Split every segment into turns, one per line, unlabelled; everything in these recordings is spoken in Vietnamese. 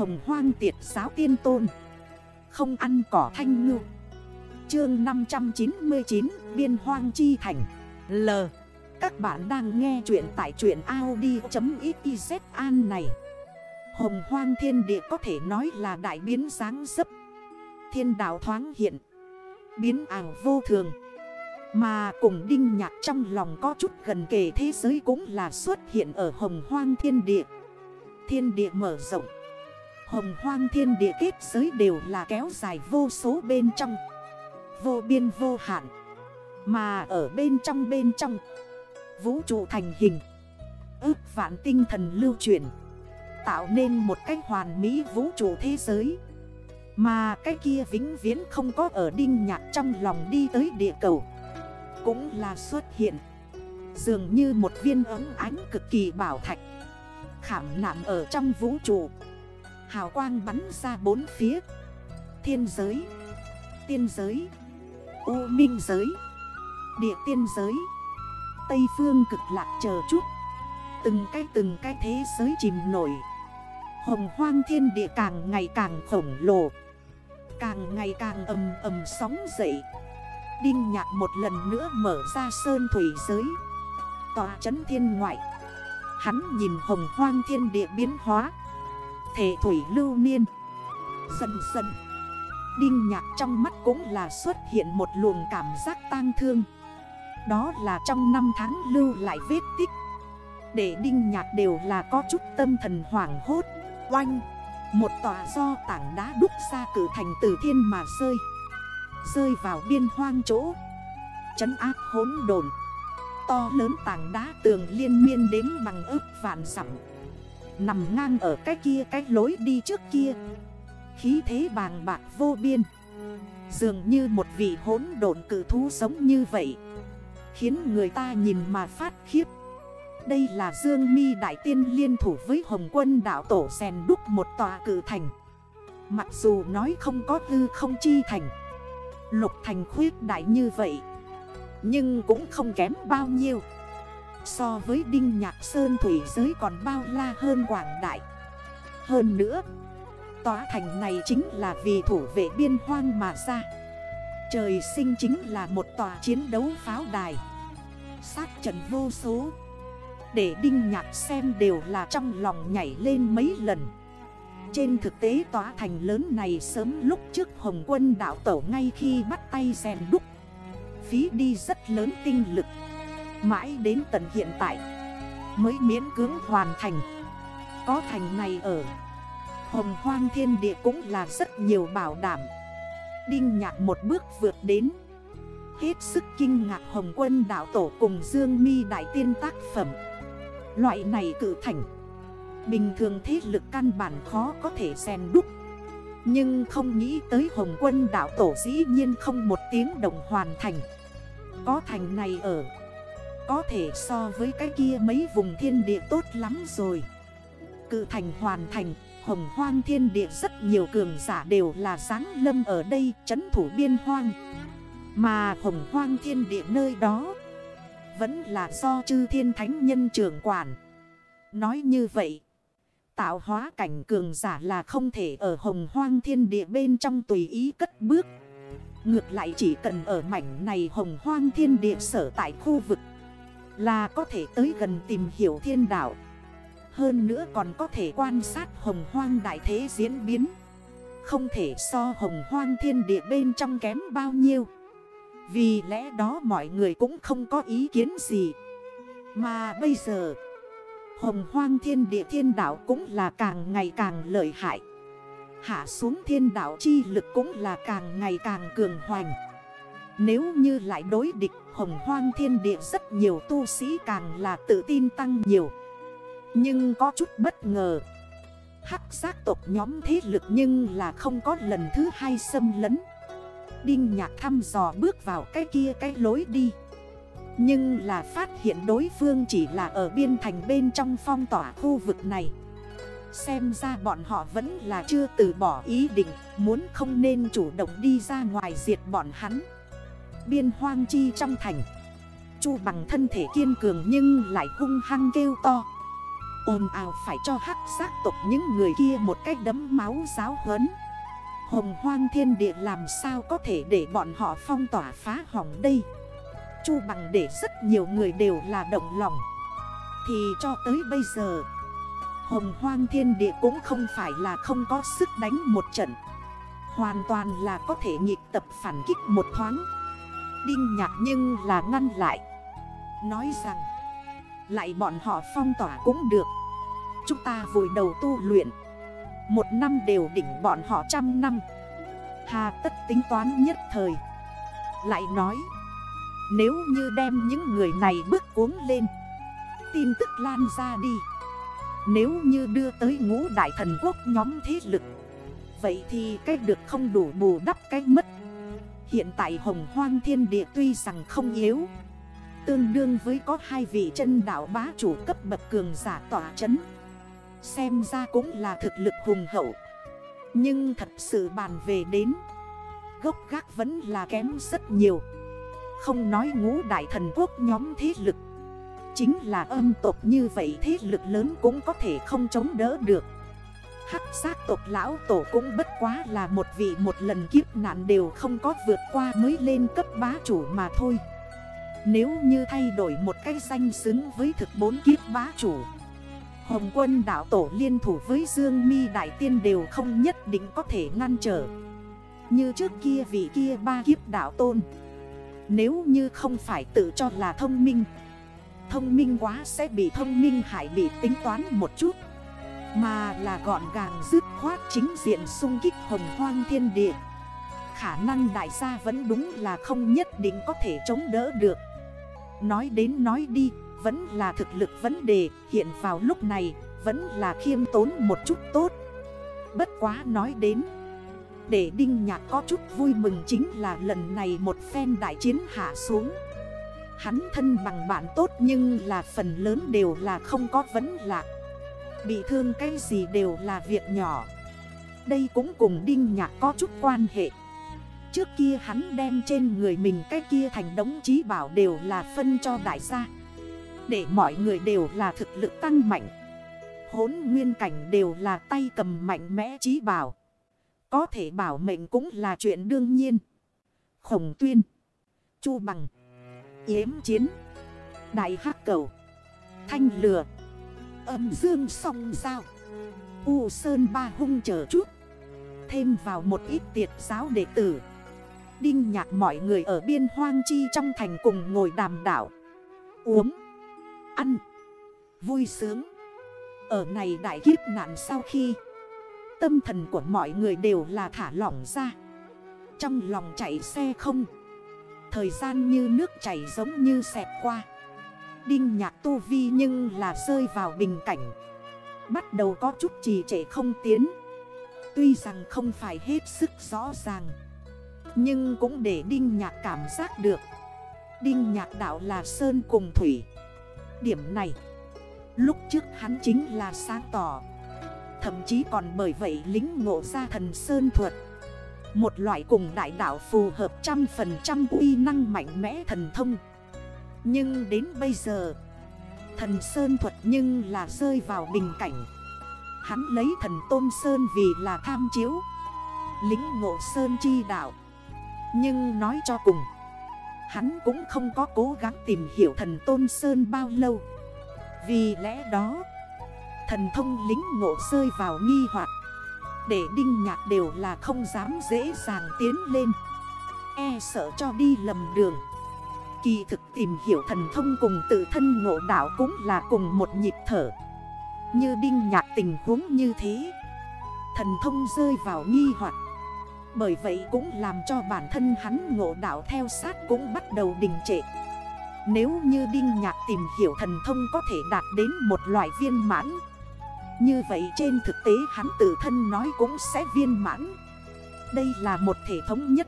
Hồng hoang tiệt giáo tiên tôn. Không ăn cỏ thanh ngư. Chương 599 Biên hoang chi thành. L. Các bạn đang nghe chuyện tại chuyện Audi.xyz an này. Hồng hoang thiên địa có thể nói là đại biến sáng sấp Thiên đạo thoáng hiện. Biến ảo vô thường. Mà cùng đinh nhạc trong lòng có chút gần kề thế giới cũng là xuất hiện ở hồng hoang thiên địa. Thiên địa mở rộng. Hồng hoang thiên địa kết giới đều là kéo dài vô số bên trong. Vô biên vô hạn. Mà ở bên trong bên trong. Vũ trụ thành hình. Ước vạn tinh thần lưu truyền Tạo nên một cách hoàn mỹ vũ trụ thế giới. Mà cái kia vĩnh viễn không có ở đinh nhạc trong lòng đi tới địa cầu. Cũng là xuất hiện. Dường như một viên ấm ánh cực kỳ bảo thạch. Khảm nạm ở trong vũ trụ. Hào quang bắn ra bốn phía. Thiên giới, Tiên giới, U minh giới, Địa tiên giới. Tây phương cực lạc chờ chút. Từng cái từng cái thế giới chìm nổi. Hồng hoang thiên địa càng ngày càng khổng lồ. Càng ngày càng ầm ầm sóng dậy. Đinh nhạc một lần nữa mở ra sơn thủy giới. Tòa chấn thiên ngoại. Hắn nhìn hồng hoang thiên địa biến hóa. Thể thủy lưu niên. Dần dần, Đinh nhạc trong mắt cũng là xuất hiện một luồng cảm giác tang thương. Đó là trong năm tháng lưu lại vết tích. Để đinh nhạc đều là có chút tâm thần hoảng hốt. Oanh, Một tòa do tảng đá đúc ra cử thành từ thiên mà rơi. Rơi vào biên hoang chỗ. Chấn áp hốn đồn To lớn tảng đá tường liên miên đếm bằng ức vạn sẵm Nằm ngang ở cái kia cái lối đi trước kia. Khí thế bàng bạc vô biên. Dường như một vị hốn độn cử thú sống như vậy. Khiến người ta nhìn mà phát khiếp. Đây là Dương mi Đại Tiên liên thủ với Hồng quân đảo tổ rèn đúc một tòa cử thành. Mặc dù nói không có hư không chi thành. Lục thành khuyết đại như vậy. Nhưng cũng không kém bao nhiêu. So với Đinh Nhạc Sơn Thủy giới còn bao la hơn Quảng Đại. Hơn nữa, Tòa thành này chính là vì thủ vệ biên hoang mà ra. Trời sinh chính là một tòa chiến đấu pháo đài. Sát trận vô số. Để Đinh Nhạc xem đều là trong lòng nhảy lên mấy lần. Trên thực tế tòa thành lớn này sớm lúc trước Hồng quân đảo tổ ngay khi bắt tay rèn đúc. Phí đi rất lớn tinh lực. Mãi đến tận hiện tại, Mới miễn cưỡng hoàn thành. Có thành này ở Hồng hoang thiên địa cũng là rất nhiều bảo đảm. Đinh nhạc một bước vượt đến. Hết sức kinh ngạc Hồng quân đảo tổ cùng Dương mi Đại Tiên tác phẩm. Loại này cử thành, Bình thường thế lực căn bản khó có thể xen đúc. Nhưng không nghĩ tới Hồng quân đảo tổ dĩ nhiên không một tiếng đồng hoàn thành. Có thành này ở có thể so với cái kia mấy vùng thiên địa tốt lắm rồi. Cự thành hoàn thành, Hồng hoang thiên địa rất nhiều cường giả đều là sáng lâm ở đây, chấn thủ biên hoang. Mà hồng hoang thiên địa nơi đó Vẫn là do chư thiên thánh nhân trưởng quản. Nói như vậy, Tạo hóa cảnh cường giả là không thể ở hồng hoang thiên địa bên trong tùy ý cất bước. Ngược lại chỉ cần ở mảnh này hồng hoang thiên địa sở tại khu vực là có thể tới gần tìm hiểu thiên đạo. Hơn nữa còn có thể quan sát hồng hoang đại thế diễn biến. Không thể so hồng hoang thiên địa bên trong kém bao nhiêu. Vì lẽ đó mọi người cũng không có ý kiến gì. Mà bây giờ, Hồng hoang thiên địa thiên đảo cũng là càng ngày càng lợi hại. Hạ xuống thiên đảo chi lực cũng là càng ngày càng cường hoành. Nếu như lại đối địch hồng hoang thiên địa rất nhiều tu sĩ càng là tự tin tăng nhiều. Nhưng có chút bất ngờ. Hắc giác tộc nhóm thế lực nhưng là không có lần thứ hai xâm lấn. Đinh nhạc thăm dò bước vào cái kia cái lối đi. Nhưng là phát hiện đối phương chỉ là ở biên thành bên trong phong tỏa khu vực này. Xem ra bọn họ vẫn là chưa từ bỏ ý định, Muốn không nên chủ động đi ra ngoài diệt bọn hắn. Biên hoang chi trong thành. Chu bằng thân thể kiên cường nhưng lại hung hăng kêu to. Ồn ào phải cho hắc xác tộc những người kia một cách đấm máu giáo huấn. Hồng hoang thiên địa làm sao có thể để bọn họ phong tỏa phá hỏng đây? Chu bằng để rất nhiều người đều là động lòng. Thì cho tới bây giờ, Hồng hoang thiên địa cũng không phải là không có sức đánh một trận. Hoàn toàn là có thể nhịp tập phản kích một thoáng. Đinh nhạc nhưng là ngăn lại. Nói rằng, Lại bọn họ phong tỏa cũng được. Chúng ta vội đầu tu luyện. Một năm đều đỉnh bọn họ trăm năm. Hà tất tính toán nhất thời. Lại nói, Nếu như đem những người này bước cuốn lên, Tin tức lan ra đi. Nếu như đưa tới ngũ đại thần quốc nhóm thế lực, Vậy thì cái được không đủ bù đắp cái mất. Hiện tại hồng hoang thiên địa tuy rằng không yếu, Tương đương với có hai vị chân đảo bá chủ cấp bậc cường giả tỏa chấn, Xem ra cũng là thực lực hùng hậu. Nhưng thật sự bàn về đến, Gốc gác vẫn là kém rất nhiều. Không nói ngũ đại thần quốc nhóm thế lực, Chính là âm tộc như vậy thế lực lớn cũng có thể không chống đỡ được. Hắc giác tộc lão tổ cũng bất quá là một vị một lần kiếp nạn đều không có vượt qua mới lên cấp bá chủ mà thôi. Nếu như thay đổi một cái danh xứng với thực bốn kiếp bá chủ, Hồng quân đảo tổ liên thủ với Dương mi Đại Tiên đều không nhất định có thể ngăn trở. Như trước kia vị kia ba kiếp đảo tôn, Nếu như không phải tự cho là thông minh Thông minh quá sẽ bị thông minh hại bị tính toán một chút mà là gọn gàng dứt khoát chính diện xung kích hồng hoang thiên địa. Khả năng đại gia vẫn đúng là không nhất định có thể chống đỡ được. Nói đến nói đi, Vẫn là thực lực vấn đề, Hiện vào lúc này, Vẫn là khiêm tốn một chút tốt. Bất quá nói đến, Để Đinh Nhạc có chút vui mừng chính là lần này một phen đại chiến hạ xuống. Hắn thân bằng bạn tốt nhưng là phần lớn đều là không có vấn lạc. Bị thương cái gì đều là việc nhỏ. Đây cũng cùng Đinh Nhạc có chút quan hệ. Trước kia hắn đem trên người mình cái kia thành đống trí bảo đều là phân cho đại gia. Để mọi người đều là thực lực tăng mạnh. Hốn nguyên cảnh đều là tay cầm mạnh mẽ trí bảo. Có thể bảo mệnh cũng là chuyện đương nhiên. Khổng tuyên, Chu bằng, Yếm chiến, Đại hắc cầu, Thanh lừa. Âm dương song sao U Sơn Ba hung chờ chút. Thêm vào một ít tiệt giáo đệ tử. Đinh nhạc mọi người ở biên hoang chi trong thành cùng ngồi đàm đảo Uống. Ăn. Vui sướng. Ở này đại kiếp nạn sau khi, Tâm thần của mọi người đều là thả lỏng ra. Trong lòng chạy xe không. Thời gian như nước chảy giống như xẹt qua. Đinh nhạc tu vi nhưng là rơi vào bình cảnh. Bắt đầu có chút trì trệ không tiến. Tuy rằng không phải hết sức rõ ràng, Nhưng cũng để Đinh Nhạc cảm giác được. Đinh Nhạc đạo là Sơn cùng Thủy. Điểm này, Lúc trước hắn chính là sáng tỏ. Thậm chí còn bởi vậy lính ngộ ra thần Sơn thuật. Một loại cùng đại đạo phù hợp trăm phần trăm uy năng mạnh mẽ thần thông nhưng đến bây giờ, Thần Sơn thuật nhưng là rơi vào bình cảnh. Hắn lấy thần Tôn Sơn vì là tham chiếu Lính ngộ Sơn chi đạo. Nhưng nói cho cùng, Hắn cũng không có cố gắng tìm hiểu thần Tôn Sơn bao lâu. Vì lẽ đó, Thần thông lính ngộ rơi vào nghi hoặc, Để đinh nhạc đều là không dám dễ dàng tiến lên. E sợ cho đi lầm đường. Kỳ thực tìm hiểu thần thông cùng tự thân ngộ đạo cũng là cùng một nhịp thở. Như đinh nhạc tình huống như thế, Thần thông rơi vào nghi hoặc. Bởi vậy cũng làm cho bản thân hắn ngộ đạo theo sát cũng bắt đầu đình trệ. Nếu như đinh nhạc tìm hiểu thần thông có thể đạt đến một loại viên mãn, Như vậy trên thực tế hắn tự thân nói cũng sẽ viên mãn. Đây là một thể thống nhất.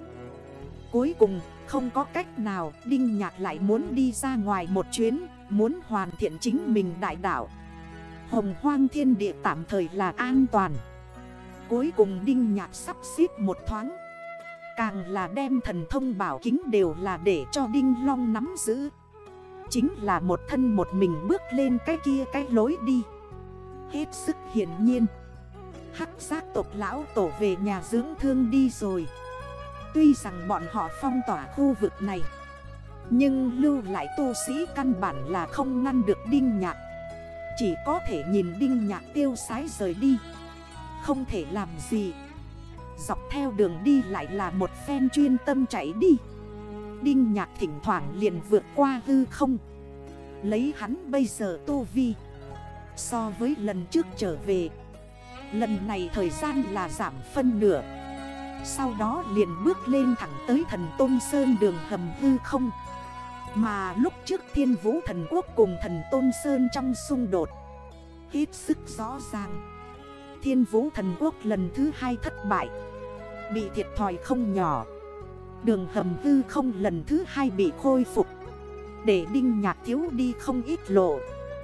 Cuối cùng, không có cách nào, Đinh Nhạc lại muốn đi ra ngoài một chuyến, Muốn hoàn thiện chính mình đại đảo Hồng hoang thiên địa tạm thời là an toàn. Cuối cùng Đinh Nhạc sắp xếp một thoáng. Càng là đem thần thông bảo kính đều là để cho Đinh Long nắm giữ. Chính là một thân một mình bước lên cái kia cái lối đi. Hết sức hiển nhiên. Hắc giác tộc lão tổ về nhà dưỡng thương đi rồi. Tuy rằng bọn họ phong tỏa khu vực này, Nhưng lưu lại tu sĩ căn bản là không ngăn được Đinh Nhạc. Chỉ có thể nhìn Đinh Nhạc tiêu sái rời đi, Không thể làm gì. Dọc theo đường đi lại là một phen chuyên tâm chạy đi. Đinh Nhạc thỉnh thoảng liền vượt qua hư không, Lấy hắn bây giờ tu vi. So với lần trước trở về, Lần này thời gian là giảm phân nửa. Sau đó liền bước lên thẳng tới thần Tôn Sơn đường hầm hư không. Mà lúc trước thiên vũ thần quốc cùng thần Tôn Sơn trong xung đột, Hết sức rõ ràng. Thiên vũ thần quốc lần thứ hai thất bại, Bị thiệt thòi không nhỏ. Đường hầm hư không lần thứ hai bị khôi phục, Để đinh nhạc thiếu đi không ít lộ.